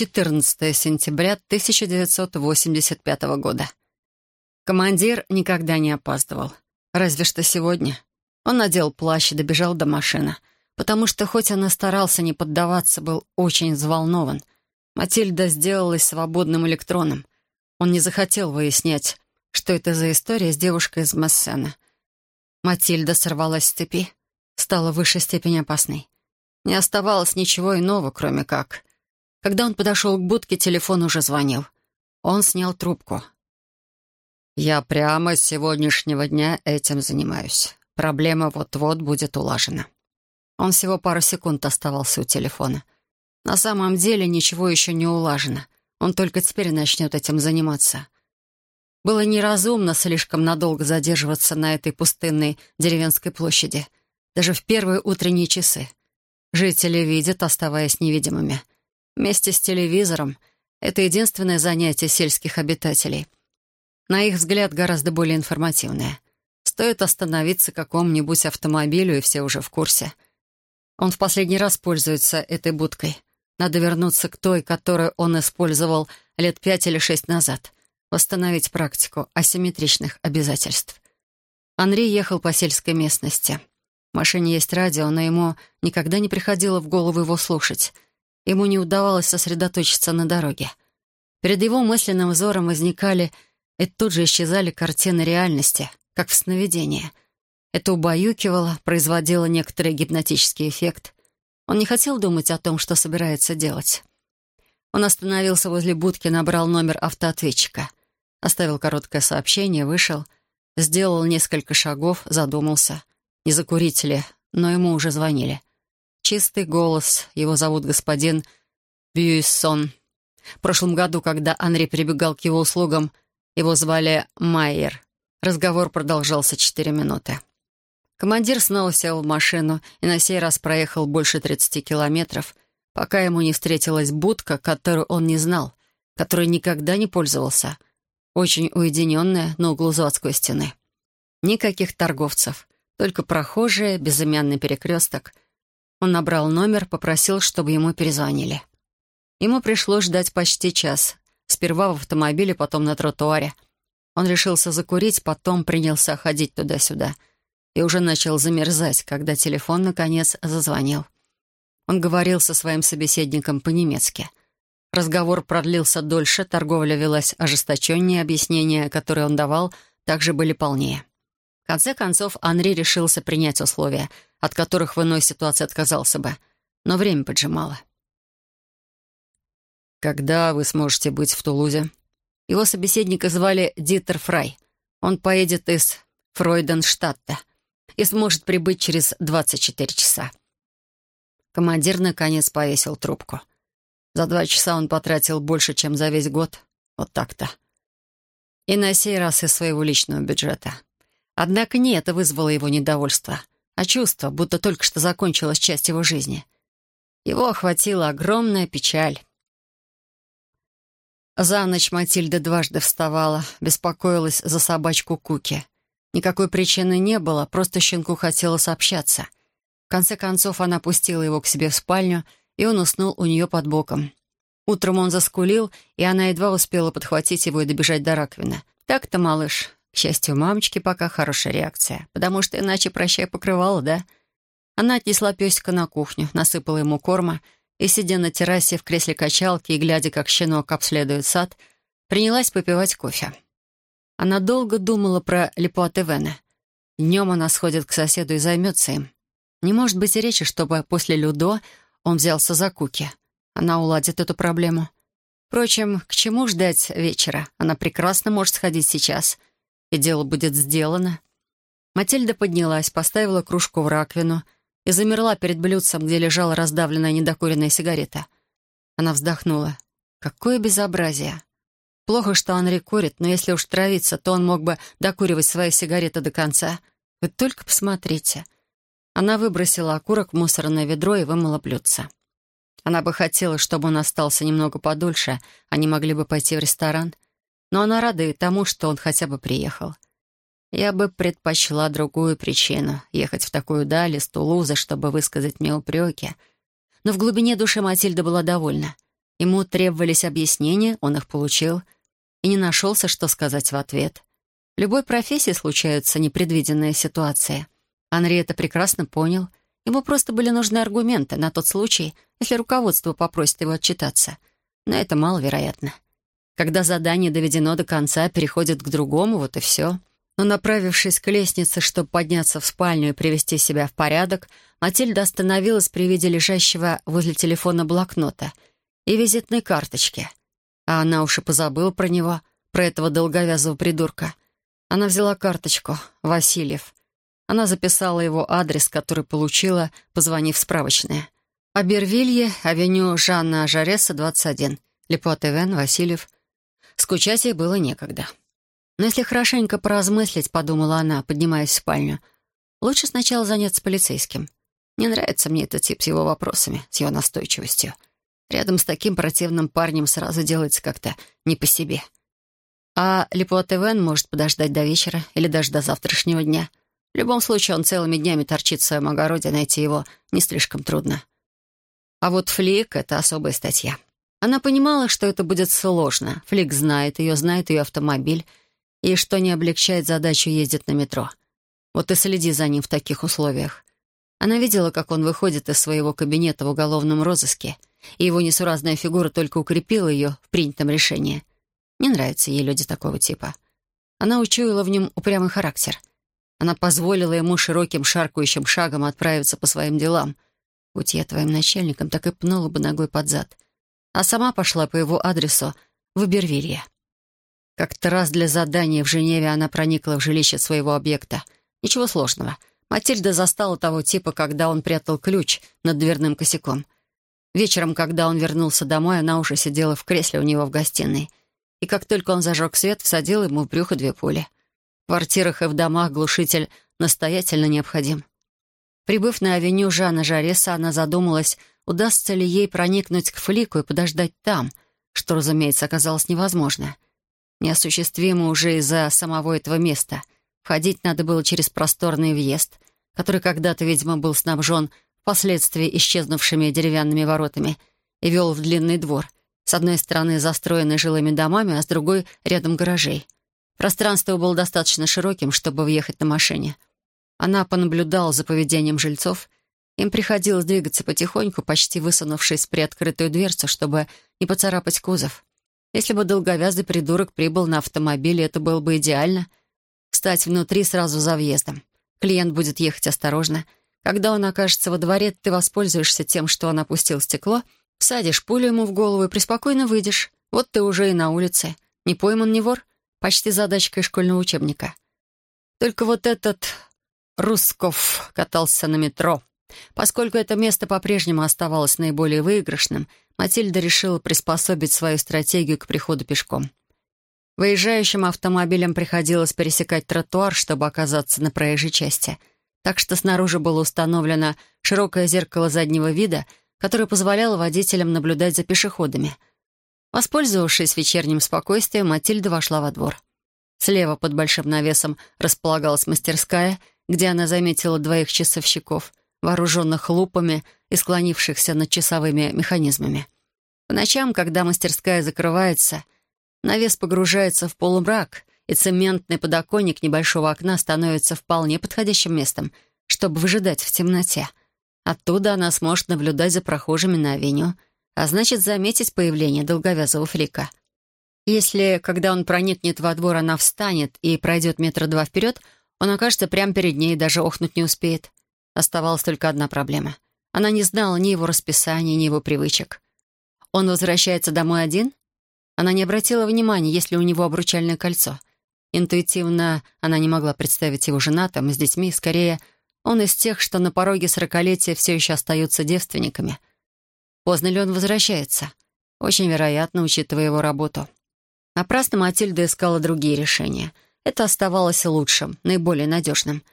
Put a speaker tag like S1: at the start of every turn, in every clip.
S1: 14 сентября 1985 года. Командир никогда не опаздывал. Разве что сегодня. Он надел плащ и добежал до машины, потому что, хоть он старался не поддаваться, был очень взволнован. Матильда сделалась свободным электроном. Он не захотел выяснять, что это за история с девушкой из Массена. Матильда сорвалась с цепи, стала в высшей степени опасной. Не оставалось ничего иного, кроме как... Когда он подошел к будке, телефон уже звонил. Он снял трубку. «Я прямо с сегодняшнего дня этим занимаюсь. Проблема вот-вот будет улажена». Он всего пару секунд оставался у телефона. На самом деле ничего еще не улажено. Он только теперь начнет этим заниматься. Было неразумно слишком надолго задерживаться на этой пустынной деревенской площади, даже в первые утренние часы. Жители видят, оставаясь невидимыми. Вместе с телевизором — это единственное занятие сельских обитателей. На их взгляд, гораздо более информативное. Стоит остановиться какому-нибудь автомобилю, и все уже в курсе. Он в последний раз пользуется этой будкой. Надо вернуться к той, которую он использовал лет пять или шесть назад. Восстановить практику асимметричных обязательств. Анри ехал по сельской местности. В машине есть радио, но ему никогда не приходило в голову его слушать. Ему не удавалось сосредоточиться на дороге. Перед его мысленным взором возникали и тут же исчезали картины реальности, как в сновидении. Это убаюкивало, производило некоторый гипнотический эффект. Он не хотел думать о том, что собирается делать. Он остановился возле будки, набрал номер автоответчика. Оставил короткое сообщение, вышел, сделал несколько шагов, задумался — не закурить ли, но ему уже звонили. Чистый голос, его зовут господин Бьюиссон. В прошлом году, когда Анри прибегал к его услугам, его звали Майер. Разговор продолжался четыре минуты. Командир снова сел в машину и на сей раз проехал больше 30 километров, пока ему не встретилась будка, которую он не знал, которой никогда не пользовался. Очень уединенная на углу заводской стены. Никаких торговцев. Только прохожие, безымянный перекресток. Он набрал номер, попросил, чтобы ему перезвонили. Ему пришлось ждать почти час. Сперва в автомобиле, потом на тротуаре. Он решился закурить, потом принялся ходить туда-сюда. И уже начал замерзать, когда телефон, наконец, зазвонил. Он говорил со своим собеседником по-немецки. Разговор продлился дольше, торговля велась ожесточеннее, объяснения, которые он давал, также были полнее конце концов, Анри решился принять условия, от которых в иной ситуации отказался бы. Но время поджимало. «Когда вы сможете быть в Тулузе?» Его собеседника звали Дитер Фрай. Он поедет из Фройденштадта и сможет прибыть через 24 часа. Командир наконец повесил трубку. За два часа он потратил больше, чем за весь год. Вот так-то. И на сей раз из своего личного бюджета. Однако не это вызвало его недовольство, а чувство, будто только что закончилась часть его жизни. Его охватила огромная печаль. За ночь Матильда дважды вставала, беспокоилась за собачку Куки. Никакой причины не было, просто щенку хотелось общаться. В конце концов она пустила его к себе в спальню, и он уснул у нее под боком. Утром он заскулил, и она едва успела подхватить его и добежать до раковины. «Так-то, малыш, к счастью, у мамочки пока хорошая реакция, потому что иначе прощай покрывала, да? Она отнесла песика на кухню, насыпала ему корма и, сидя на террасе в кресле качалки и глядя, как щенок обследует сад, принялась попивать кофе. Она долго думала про Лепуате Вене. Днем она сходит к соседу и займется им. Не может быть и речи, чтобы после Людо он взялся за Куки. Она уладит эту проблему. Впрочем, к чему ждать вечера? Она прекрасно может сходить сейчас — и дело будет сделано. Матильда поднялась, поставила кружку в раковину и замерла перед блюдцем, где лежала раздавленная недокуренная сигарета. Она вздохнула. Какое безобразие! Плохо, что Анри курит, но если уж травиться, то он мог бы докуривать свои сигареты до конца. Вы только посмотрите. Она выбросила окурок в мусорное ведро и вымыла блюдце. Она бы хотела, чтобы он остался немного подольше, они могли бы пойти в ресторан — но она рада и тому, что он хотя бы приехал. Я бы предпочла другую причину — ехать в такую даль из Тулузы, чтобы высказать мне упреки. Но в глубине души Матильда была довольна. Ему требовались объяснения, он их получил и не нашелся, что сказать в ответ. В любой профессии случаются непредвиденные ситуации. Анри это прекрасно понял. Ему просто были нужны аргументы на тот случай, если руководство попросит его отчитаться. Но это маловероятно. Когда задание доведено до конца, переходит к другому, вот и все. Но направившись к лестнице, чтобы подняться в спальню и привести себя в порядок, Матильда остановилась при виде лежащего возле телефона блокнота и визитной карточки. А она уж и позабыла про него, про этого долговязого придурка. Она взяла карточку «Васильев». Она записала его адрес, который получила, позвонив в справочное. Абервилье, авеню Жанна Жареса, 21. Лепот Ивен, Васильев. Скучать ей было некогда. Но если хорошенько поразмыслить, подумала она, поднимаясь в спальню, лучше сначала заняться полицейским. Не нравится мне этот тип с его вопросами, с его настойчивостью. Рядом с таким противным парнем сразу делается как-то не по себе. А Лепот Ивен может подождать до вечера или даже до завтрашнего дня. В любом случае, он целыми днями торчит в своем огороде, найти его не слишком трудно. А вот Флик — это особая статья. Она понимала, что это будет сложно. Флик знает ее, знает ее автомобиль — и, что не облегчает задачу, ездит на метро. Вот и следи за ним в таких условиях. Она видела, как он выходит из своего кабинета в уголовном розыске, и его несуразная фигура только укрепила ее в принятом решении. Не нравятся ей люди такого типа. Она учуяла в нем упрямый характер. Она позволила ему широким шаркающим шагом отправиться по своим делам. Будь я твоим начальником, так и пнула бы ногой под зад. А сама пошла по его адресу в Ибервилье. Как-то раз для задания в Женеве она проникла в жилище своего объекта. Ничего сложного. Матильда застала того типа, когда он прятал ключ над дверным косяком. Вечером, когда он вернулся домой, она уже сидела в кресле у него в гостиной. И как только он зажег свет, всадил ему в брюхо две пули. В квартирах и в домах глушитель настоятельно необходим. Прибыв на авеню Жана Жареса, она задумалась, удастся ли ей проникнуть к Флику и подождать там, что, разумеется, оказалось невозможно — неосуществимо уже из-за самого этого места. Входить надо было через просторный въезд, который когда-то, видимо, был снабжен впоследствии исчезнувшими деревянными воротами и вел в длинный двор, с одной стороны застроенный жилыми домами, а с другой — рядом гаражей. Пространство было достаточно широким, чтобы въехать на машине. Она понаблюдала за поведением жильцов. Им приходилось двигаться потихоньку, почти высунувшись в приоткрытую дверцу, чтобы не поцарапать кузов. Если бы долговязый придурок прибыл на автомобиле, это было бы идеально. Встать внутри сразу за въездом. Клиент будет ехать осторожно. Когда он окажется во дворе, ты воспользуешься тем, что он опустил стекло, всадишь пулю ему в голову и преспокойно выйдешь. Вот ты уже и на улице. Не пойман, не вор. Почти задачка из школьного учебника. Только вот этот Русков катался на метро. Поскольку это место по-прежнему оставалось наиболее выигрышным, Матильда решила приспособить свою стратегию к приходу пешком. Выезжающим автомобилям приходилось пересекать тротуар, чтобы оказаться на проезжей части, так что снаружи было установлено широкое зеркало заднего вида, которое позволяло водителям наблюдать за пешеходами. Воспользовавшись вечерним спокойствием, Матильда вошла во двор. Слева под большим навесом располагалась мастерская, где она заметила двоих часовщиков — вооруженных лупами и склонившихся над часовыми механизмами. По ночам, когда мастерская закрывается, навес погружается в полумрак, и цементный подоконник небольшого окна становится вполне подходящим местом, чтобы выжидать в темноте. Оттуда она сможет наблюдать за прохожими на авеню, а значит, заметить появление долговязого фрика. Если, когда он проникнет во двор, она встанет и пройдет метра два вперед, он окажется прямо перед ней и даже охнуть не успеет. Оставалась только одна проблема. Она не знала ни его расписания, ни его привычек. Он возвращается домой один? Она не обратила внимания, есть ли у него обручальное кольцо. Интуитивно она не могла представить его женатым, с детьми. Скорее, он из тех, что на пороге сорокалетия все еще остаются девственниками. Поздно ли он возвращается? Очень вероятно, учитывая его работу. Напрасно Матильда искала другие решения. Это оставалось лучшим, наиболее надежным —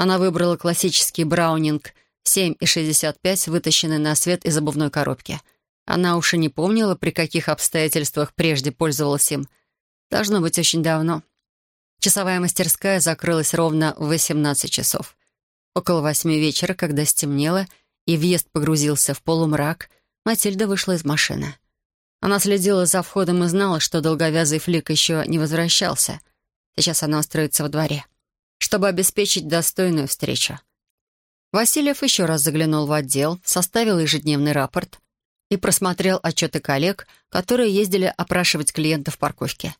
S1: она выбрала классический браунинг 7,65, вытащенный на свет из обувной коробки. Она уж и не помнила, при каких обстоятельствах прежде пользовалась им. Должно быть, очень давно. Часовая мастерская закрылась ровно в 18 часов. Около восьми вечера, когда стемнело и въезд погрузился в полумрак, Матильда вышла из машины. Она следила за входом и знала, что долговязый флик еще не возвращался. Сейчас она устроится во дворе, чтобы обеспечить достойную встречу. Васильев еще раз заглянул в отдел, составил ежедневный рапорт и просмотрел отчеты коллег, которые ездили опрашивать клиентов в парковке.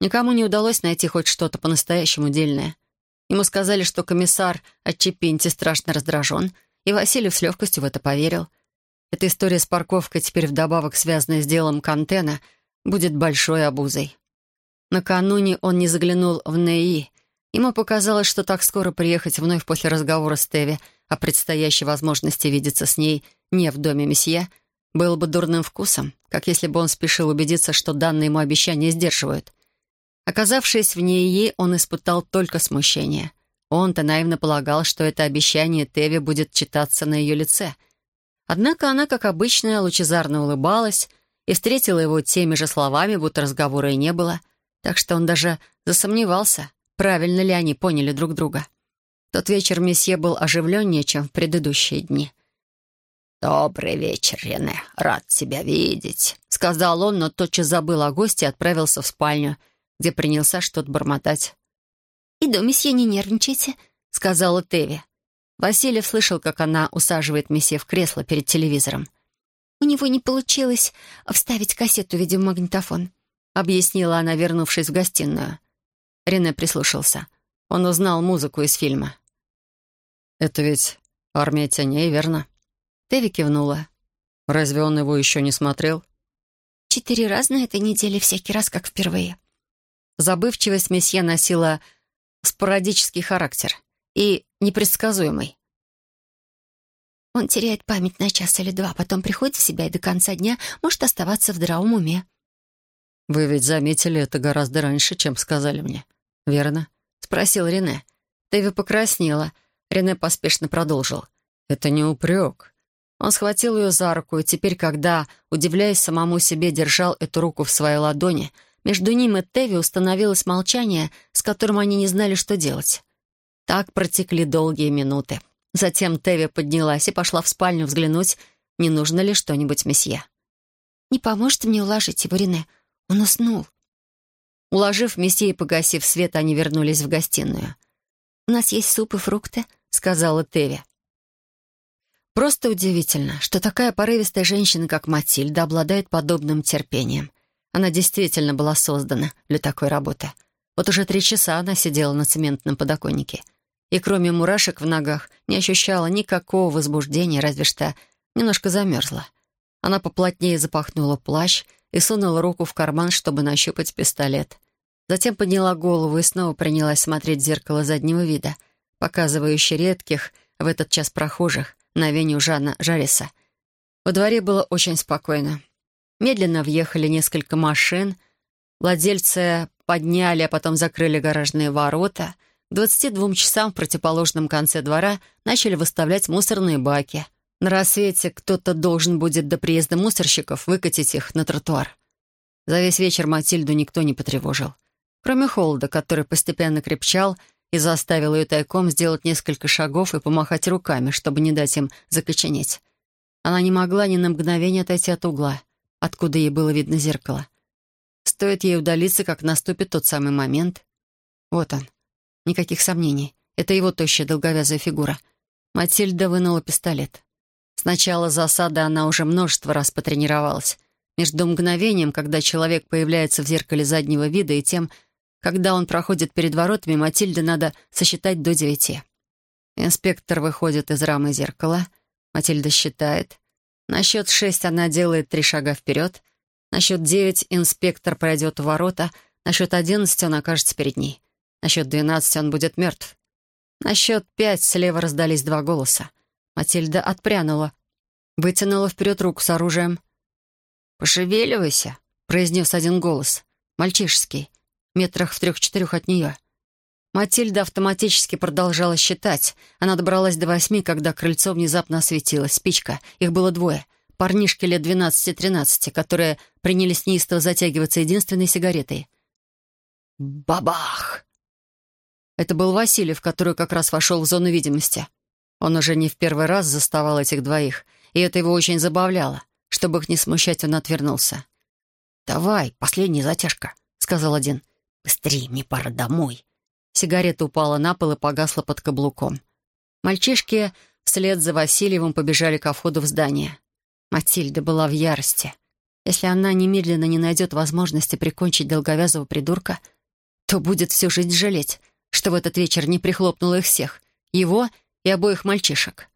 S1: Никому не удалось найти хоть что-то по-настоящему дельное. Ему сказали, что комиссар от Чепинти страшно раздражен, и Васильев с легкостью в это поверил. Эта история с парковкой, теперь вдобавок связанная с делом Кантена, будет большой обузой. Накануне он не заглянул в НЭИ. Ему показалось, что так скоро приехать вновь после разговора с Теви о предстоящей возможности видеться с ней не в доме месье было бы дурным вкусом, как если бы он спешил убедиться, что данные ему обещания сдерживают. Оказавшись в НЕИ, он испытал только смущение. Он-то наивно полагал, что это обещание Теви будет читаться на ее лице. Однако она, как обычно, лучезарно улыбалась и встретила его теми же словами, будто разговора и не было, так что он даже засомневался, правильно ли они поняли друг друга. Тот вечер месье был оживленнее, чем в предыдущие дни. «Добрый вечер, Рене. Рад тебя видеть», — сказал он, но тотчас забыл о госте и отправился в спальню, где принялся что-то бормотать.
S2: «Иду, месье, не нервничайте», —
S1: сказала Теви. Васильев слышал, как она усаживает месье в кресло перед телевизором.
S2: «У него не получилось вставить кассету видеомагнитофон», —
S1: объяснила она, вернувшись в гостиную. Рене прислушался. Он узнал музыку из фильма. «Это ведь «Армия теней», верно?» Теви кивнула. «Разве он его еще не смотрел?»
S2: «Четыре раза на этой неделе, всякий раз как впервые».
S1: Забывчивость месье носила спорадический характер и непредсказуемый.
S2: Он теряет память на час или два, потом приходит в себя и до конца дня может оставаться в здравом уме.
S1: «Вы ведь заметили это гораздо раньше, чем сказали мне, верно?» — спросил Рене. Теви покраснела. Рене поспешно продолжил. «Это не упрек. Он схватил ее за руку, и теперь, когда, удивляясь самому себе, держал эту руку в своей ладони, между ним и Теви установилось молчание, с которым они не знали, что делать. Так протекли долгие минуты. Затем Теви поднялась и пошла в спальню взглянуть, не нужно ли что-нибудь месье.
S2: «Не поможет мне уложить его, Рене? Он уснул».
S1: Уложив месье и погасив свет, они вернулись в гостиную.
S2: «У нас есть суп и фрукты», — сказала Теви.
S1: Просто удивительно, что такая порывистая женщина, как Матильда, обладает подобным терпением. Она действительно была создана для такой работы. Вот уже три часа она сидела на цементном подоконнике. И кроме мурашек в ногах не ощущала никакого возбуждения, разве что немножко замерзла. Она поплотнее запахнула плащ и сунула руку в карман, чтобы нащупать пистолет. Затем подняла голову и снова принялась смотреть в зеркало заднего вида, показывающее редких в этот час прохожих, на веню Жана Жариса. Во дворе было очень спокойно. Медленно въехали несколько машин. Владельцы подняли, а потом закрыли гаражные ворота. К 22 часам в противоположном конце двора начали выставлять мусорные баки. На рассвете кто-то должен будет до приезда мусорщиков выкатить их на тротуар. За весь вечер Матильду никто не потревожил. Кроме холода, который постепенно крепчал и заставил ее тайком сделать несколько шагов и помахать руками, чтобы не дать им закоченеть. Она не могла ни на мгновение отойти от угла, откуда ей было видно зеркало. Стоит ей удалиться, как наступит тот самый момент. Вот он. Никаких сомнений. Это его тощая долговязая фигура. Матильда вынула пистолет. С начала засады она уже множество раз потренировалась. Между мгновением, когда человек появляется в зеркале заднего вида, и тем, когда он проходит перед воротами, Матильде надо сосчитать до девяти. Инспектор выходит из рамы зеркала. Матильда считает. На счет шесть она делает три шага вперед. На счет девять инспектор пройдет в ворота. На счет одиннадцати он окажется перед ней. На счет двенадцати он будет мертв. На счет пять слева раздались два голоса. Матильда отпрянула. Вытянула вперед руку с оружием. «Пошевеливайся», — произнес один голос. Мальчишеский метрах в трех-четырех от нее. Матильда автоматически продолжала считать. Она добралась до восьми, когда крыльцо внезапно осветилось. Спичка. Их было двое. Парнишки лет двенадцати-тринадцати, которые принялись неистово затягиваться единственной сигаретой. Бабах! Это был Васильев, который как раз вошел в зону видимости. Он уже не в первый раз заставал этих двоих, и это его очень забавляло. Чтобы их не смущать, он отвернулся. «Давай, последняя затяжка», — сказал один. «Быстрее, мне пора домой». Сигарета упала на пол и погасла под каблуком. Мальчишки вслед за Васильевым побежали ко входу в здание. Матильда была в ярости. Если она немедленно не найдет возможности прикончить долговязого придурка, то будет всю жизнь жалеть, что в этот вечер не прихлопнула их всех, его и обоих мальчишек.